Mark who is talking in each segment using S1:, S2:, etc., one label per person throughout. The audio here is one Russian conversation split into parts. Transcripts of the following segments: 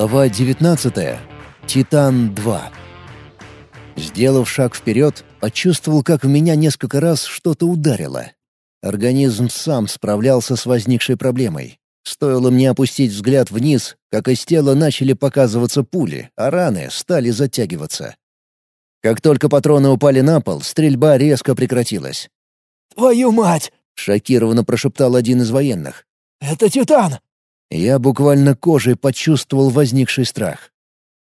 S1: Глава 19. Титан-2. Сделав шаг вперед, почувствовал, как в меня несколько раз что-то ударило. Организм сам справлялся с возникшей проблемой. Стоило мне опустить взгляд вниз, как из тела начали показываться пули, а раны стали затягиваться. Как только патроны упали на пол, стрельба резко прекратилась.
S2: «Твою мать!»
S1: — шокированно прошептал один из военных.
S2: «Это Титан!»
S1: Я буквально кожей почувствовал возникший страх.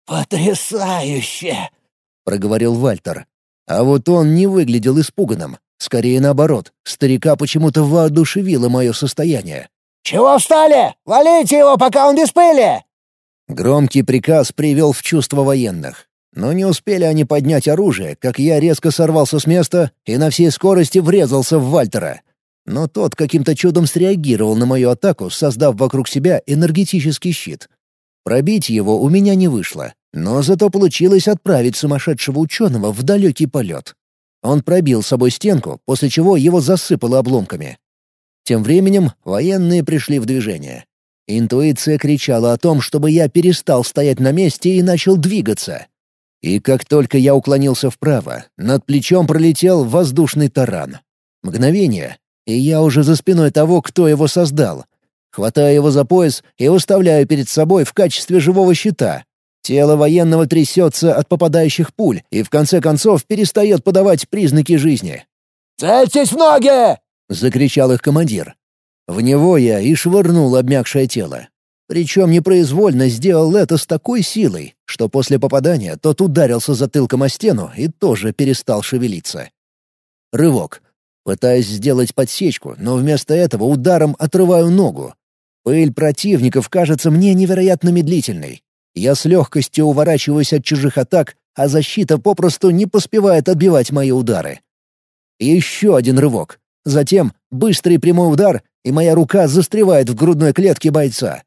S2: «Потрясающе!»
S1: — проговорил Вальтер. А вот он не выглядел испуганным. Скорее наоборот, старика почему-то воодушевило мое состояние.
S2: «Чего встали? Валите его, пока он без пыли!»
S1: Громкий приказ привел в чувство военных. Но не успели они поднять оружие, как я резко сорвался с места и на всей скорости врезался в Вальтера. Но тот каким-то чудом среагировал на мою атаку, создав вокруг себя энергетический щит. Пробить его у меня не вышло, но зато получилось отправить сумасшедшего ученого в далекий полет. Он пробил с собой стенку, после чего его засыпало обломками. Тем временем военные пришли в движение. Интуиция кричала о том, чтобы я перестал стоять на месте и начал двигаться. И как только я уклонился вправо, над плечом пролетел воздушный таран. Мгновение, и я уже за спиной того, кто его создал. Хватаю его за пояс и уставляю перед собой в качестве живого щита. Тело военного трясется от попадающих пуль и в конце концов перестает подавать признаки жизни.
S2: «Цельтесь в ноги!»
S1: — закричал их командир. В него я и швырнул обмякшее тело. Причем непроизвольно сделал это с такой силой, что после попадания тот ударился затылком о стену и тоже перестал шевелиться. Рывок. Пытаюсь сделать подсечку, но вместо этого ударом отрываю ногу. Пыль противников кажется мне невероятно медлительной. Я с легкостью уворачиваюсь от чужих атак, а защита попросту не поспевает отбивать мои удары. Еще один рывок. Затем быстрый прямой удар, и моя рука застревает в грудной клетке бойца.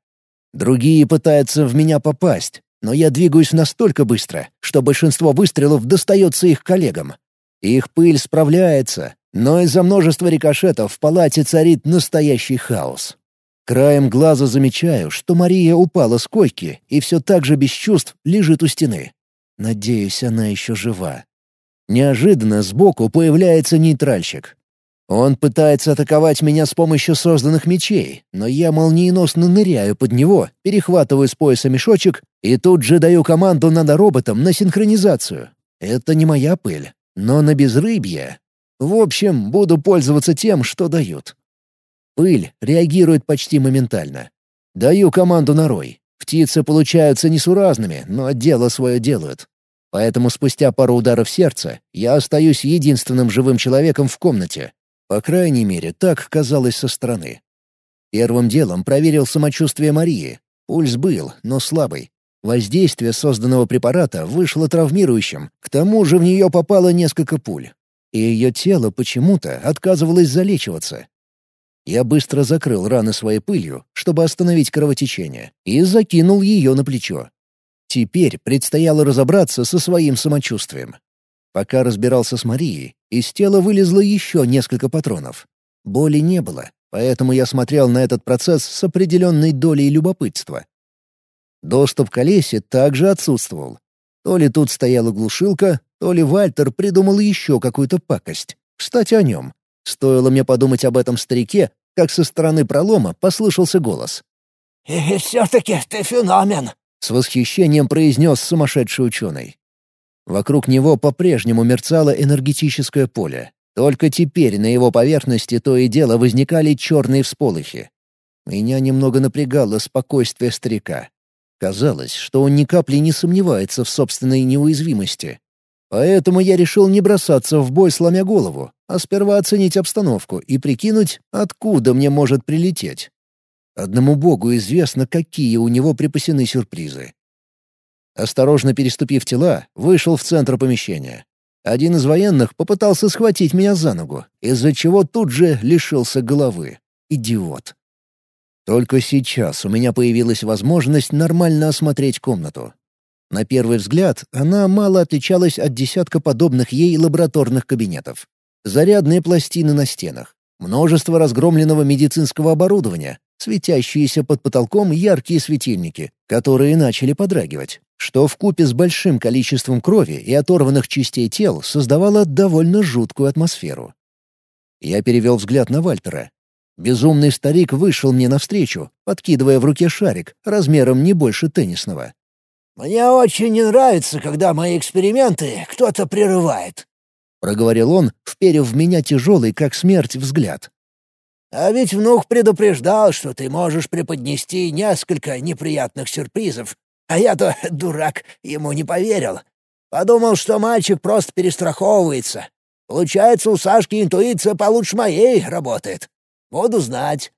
S1: Другие пытаются в меня попасть, но я двигаюсь настолько быстро, что большинство выстрелов достается их коллегам. Их пыль справляется, но из-за множества рикошетов в палате царит настоящий хаос. Краем глаза замечаю, что Мария упала с койки и все так же без чувств лежит у стены. Надеюсь, она еще жива. Неожиданно сбоку появляется нейтральщик. Он пытается атаковать меня с помощью созданных мечей, но я молниеносно ныряю под него, перехватываю с пояса мешочек и тут же даю команду нанороботам на синхронизацию. Это не моя пыль, но на безрыбье. В общем, буду пользоваться тем, что дают. Пыль реагирует почти моментально. Даю команду на рой. Птицы получаются несуразными, но дело свое делают. Поэтому спустя пару ударов сердца я остаюсь единственным живым человеком в комнате, по крайней мере, так казалось со стороны. Первым делом проверил самочувствие Марии. Пульс был, но слабый. Воздействие созданного препарата вышло травмирующим, к тому же в нее попало несколько пуль. И ее тело почему-то отказывалось залечиваться. Я быстро закрыл раны своей пылью, чтобы остановить кровотечение, и закинул ее на плечо. Теперь предстояло разобраться со своим самочувствием. Пока разбирался с Марией, из тела вылезло еще несколько патронов. Боли не было, поэтому я смотрел на этот процесс с определенной долей любопытства. Доступ к Олесе также отсутствовал. То ли тут стояла глушилка, то ли Вальтер придумал еще какую-то пакость. Кстати, о нем. Стоило мне подумать об этом старике, как со стороны пролома послышался голос.
S2: «И все-таки ты феномен!»
S1: — с восхищением произнес сумасшедший ученый. Вокруг него по-прежнему мерцало энергетическое поле. Только теперь на его поверхности то и дело возникали черные всполохи. Меня немного напрягало спокойствие старика. Казалось, что он ни капли не сомневается в собственной неуязвимости. Поэтому я решил не бросаться в бой, сломя голову, а сперва оценить обстановку и прикинуть, откуда мне может прилететь. Одному богу известно, какие у него припасены сюрпризы. Осторожно переступив тела, вышел в центр помещения. Один из военных попытался схватить меня за ногу, из-за чего тут же лишился головы. Идиот. Только сейчас у меня появилась возможность нормально осмотреть комнату. На первый взгляд она мало отличалась от десятка подобных ей лабораторных кабинетов. Зарядные пластины на стенах, множество разгромленного медицинского оборудования, светящиеся под потолком яркие светильники, которые начали подрагивать, что в купе с большим количеством крови и оторванных частей тел создавало довольно жуткую атмосферу. Я перевел взгляд на Вальтера. Безумный старик вышел мне навстречу, подкидывая в руке шарик, размером не больше теннисного.
S2: «Мне очень не нравится, когда мои эксперименты кто-то прерывает», —
S1: проговорил он, вперев в меня тяжелый, как смерть, взгляд.
S2: «А ведь внук предупреждал, что ты можешь преподнести несколько неприятных сюрпризов, а я-то, дурак, ему не поверил. Подумал, что мальчик просто перестраховывается. Получается, у Сашки интуиция получше моей работает. Буду знать».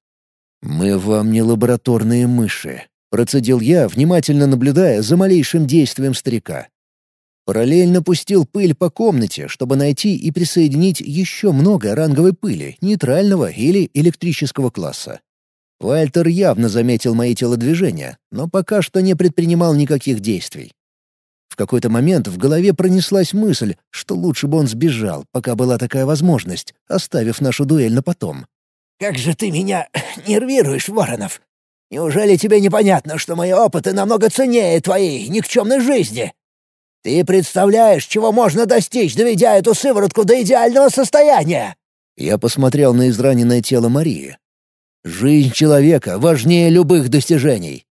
S1: «Мы вам не лабораторные мыши», Процедил я, внимательно наблюдая за малейшим действием старика. Параллельно пустил пыль по комнате, чтобы найти и присоединить еще много ранговой пыли, нейтрального или электрического класса. Вальтер явно заметил мои телодвижения, но пока что не предпринимал никаких действий. В какой-то момент в голове пронеслась мысль, что лучше бы он сбежал, пока была такая возможность, оставив нашу дуэль на потом.
S2: «Как же ты меня нервируешь, Воронов!» Неужели тебе непонятно, что мои опыты намного ценнее твоей никчемной жизни? Ты представляешь, чего можно достичь, доведя эту сыворотку до идеального состояния?»
S1: Я посмотрел на израненное тело Марии. «Жизнь человека важнее любых достижений».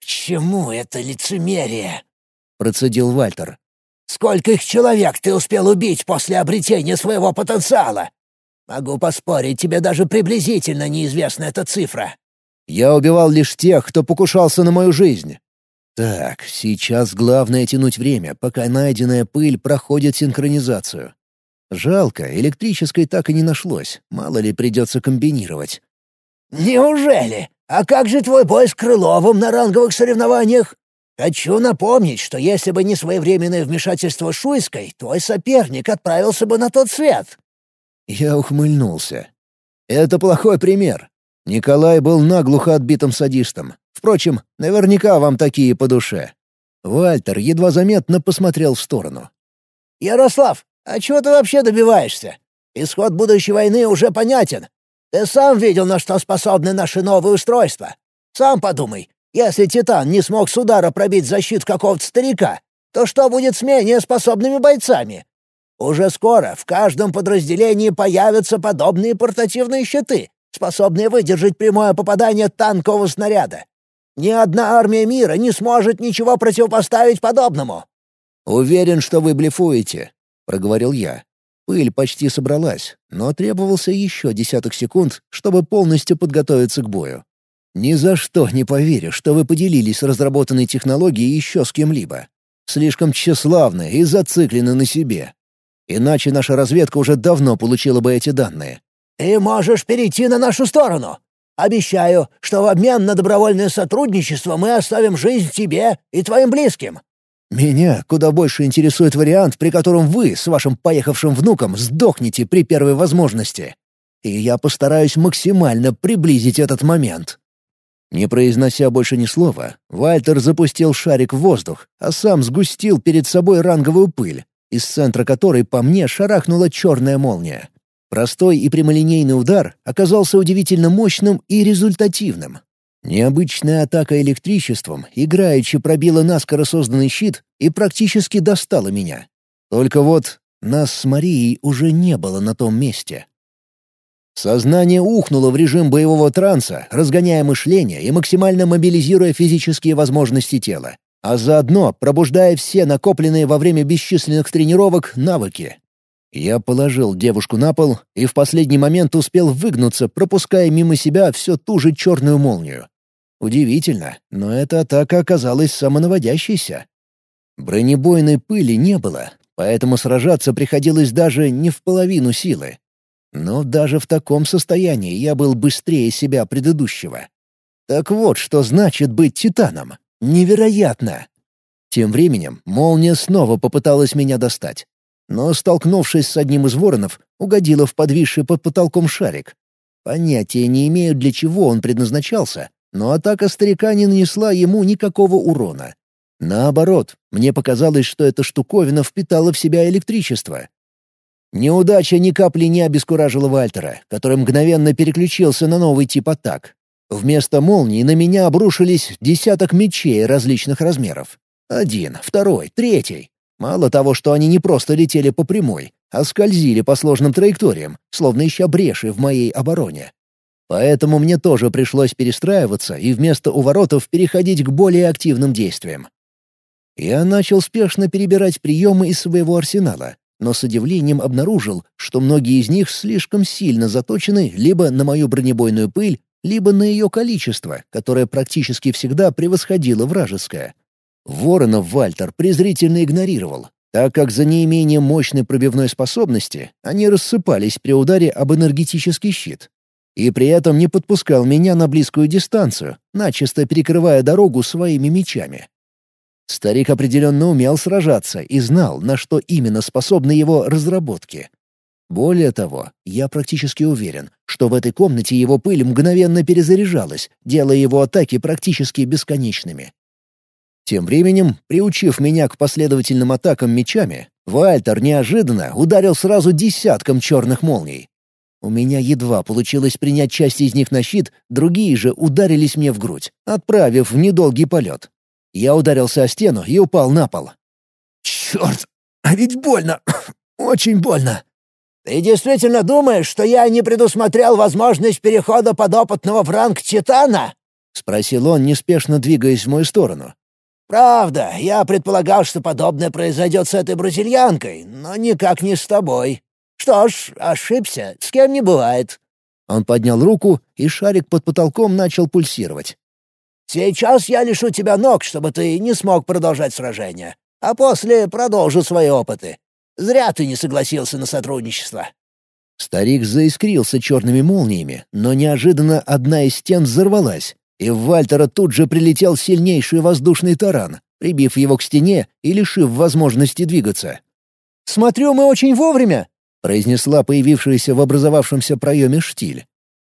S2: «К чему это лицемерие?»
S1: — процедил Вальтер.
S2: «Скольких человек ты успел убить после обретения своего потенциала? Могу поспорить, тебе даже приблизительно неизвестна эта цифра.
S1: Я убивал лишь тех, кто покушался на мою жизнь. Так, сейчас главное тянуть время, пока найденная пыль проходит синхронизацию. Жалко, электрической так и не нашлось, мало ли придется комбинировать.
S2: «Неужели? А как же твой бой с Крыловым на ранговых соревнованиях? Хочу напомнить, что если бы не своевременное вмешательство Шуйской, твой соперник отправился бы на тот свет».
S1: Я ухмыльнулся. «Это плохой пример. Николай был наглухо отбитым садистом. Впрочем, наверняка вам такие по душе. Вальтер едва заметно посмотрел в сторону.
S2: «Ярослав, а чего ты вообще добиваешься? Исход будущей войны уже понятен. Ты сам видел, на что способны наши новые устройства. Сам подумай, если Титан не смог с удара пробить защиту какого-то старика, то что будет с менее способными бойцами? Уже скоро в каждом подразделении появятся подобные портативные щиты, способные выдержать прямое попадание танкового снаряда. Ни одна армия мира не сможет ничего противопоставить подобному».
S1: «Уверен, что вы блефуете», — проговорил я. Пыль почти собралась, но требовался еще десяток секунд, чтобы полностью подготовиться к бою. «Ни за что не поверю, что вы поделились разработанной технологией еще с кем-либо. Слишком тщеславны и зациклены на себе. Иначе наша разведка уже давно получила бы эти данные.
S2: «Ты можешь перейти на нашу сторону. Обещаю, что в обмен на добровольное сотрудничество мы оставим жизнь тебе и твоим близким».
S1: «Меня куда больше интересует вариант, при котором вы с вашим поехавшим внуком сдохнете при первой возможности. И я постараюсь максимально приблизить этот момент». Не произнося больше ни слова, Вальтер запустил шарик в воздух, а сам сгустил перед собой ранговую пыль, из центра которой по мне шарахнула черная молния. Простой и прямолинейный удар оказался удивительно мощным и результативным. Необычная атака электричеством играючи пробила наскоро созданный щит и практически достала меня. Только вот нас с Марией уже не было на том месте. Сознание ухнуло в режим боевого транса, разгоняя мышление и максимально мобилизируя физические возможности тела, а заодно пробуждая все накопленные во время бесчисленных тренировок навыки. Я положил девушку на пол и в последний момент успел выгнуться, пропуская мимо себя всю ту же черную молнию. Удивительно, но эта атака оказалась самонаводящейся. Бронебойной пыли не было, поэтому сражаться приходилось даже не в половину силы. Но даже в таком состоянии я был быстрее себя предыдущего. Так вот, что значит быть титаном. Невероятно! Тем временем молния снова попыталась меня достать но, столкнувшись с одним из воронов, угодила в подвисший под потолком шарик. Понятия не имею, для чего он предназначался, но атака старика не нанесла ему никакого урона. Наоборот, мне показалось, что эта штуковина впитала в себя электричество. Неудача ни капли не обескуражила Вальтера, который мгновенно переключился на новый тип атак. Вместо молний на меня обрушились десяток мечей различных размеров. Один, второй, третий. Мало того, что они не просто летели по прямой, а скользили по сложным траекториям, словно ища бреши в моей обороне. Поэтому мне тоже пришлось перестраиваться и вместо уворотов переходить к более активным действиям. Я начал спешно перебирать приемы из своего арсенала, но с удивлением обнаружил, что многие из них слишком сильно заточены либо на мою бронебойную пыль, либо на ее количество, которое практически всегда превосходило вражеское. Воронов Вальтер презрительно игнорировал, так как за неимением мощной пробивной способности они рассыпались при ударе об энергетический щит. И при этом не подпускал меня на близкую дистанцию, начисто перекрывая дорогу своими мечами. Старик определенно умел сражаться и знал, на что именно способны его разработки. Более того, я практически уверен, что в этой комнате его пыль мгновенно перезаряжалась, делая его атаки практически бесконечными. Тем временем, приучив меня к последовательным атакам мечами, Вальтер неожиданно ударил сразу десятком черных молний. У меня едва получилось принять часть из них на щит, другие же ударились мне в грудь, отправив в недолгий полет. Я ударился о стену и упал на пол.
S2: «Черт! А ведь больно! Очень больно!» «Ты действительно думаешь, что я не предусмотрел возможность перехода подопытного в ранг Титана?»
S1: — спросил он, неспешно двигаясь в мою сторону.
S2: «Правда, я предполагал, что подобное произойдет с этой бразильянкой, но никак не с тобой. Что ж, ошибся, с кем не бывает».
S1: Он поднял руку, и шарик под потолком начал пульсировать.
S2: «Сейчас я лишу тебя ног, чтобы ты не смог продолжать сражение, а после продолжу свои опыты. Зря ты не согласился на сотрудничество».
S1: Старик заискрился черными молниями, но неожиданно одна из стен взорвалась, и в Вальтера тут же прилетел сильнейший воздушный таран, прибив его к стене и лишив возможности двигаться.
S3: «Смотрю, мы очень вовремя», — произнесла появившаяся в образовавшемся проеме штиль.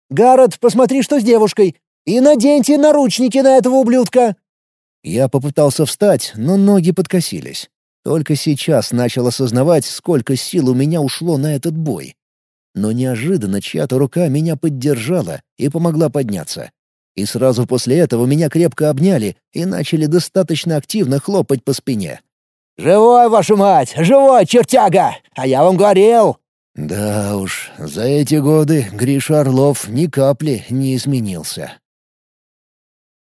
S3: «Гаррет, посмотри, что с девушкой, и наденьте наручники на этого ублюдка!»
S1: Я попытался встать, но ноги подкосились. Только сейчас начал осознавать, сколько сил у меня ушло на этот бой. Но неожиданно чья-то рука меня поддержала и помогла подняться. И сразу после этого меня крепко обняли и начали достаточно активно хлопать по спине.
S2: «Живой, вашу мать! Живой, чертяга! А я вам говорил!»
S1: Да уж, за эти годы Гриша Орлов ни капли не изменился.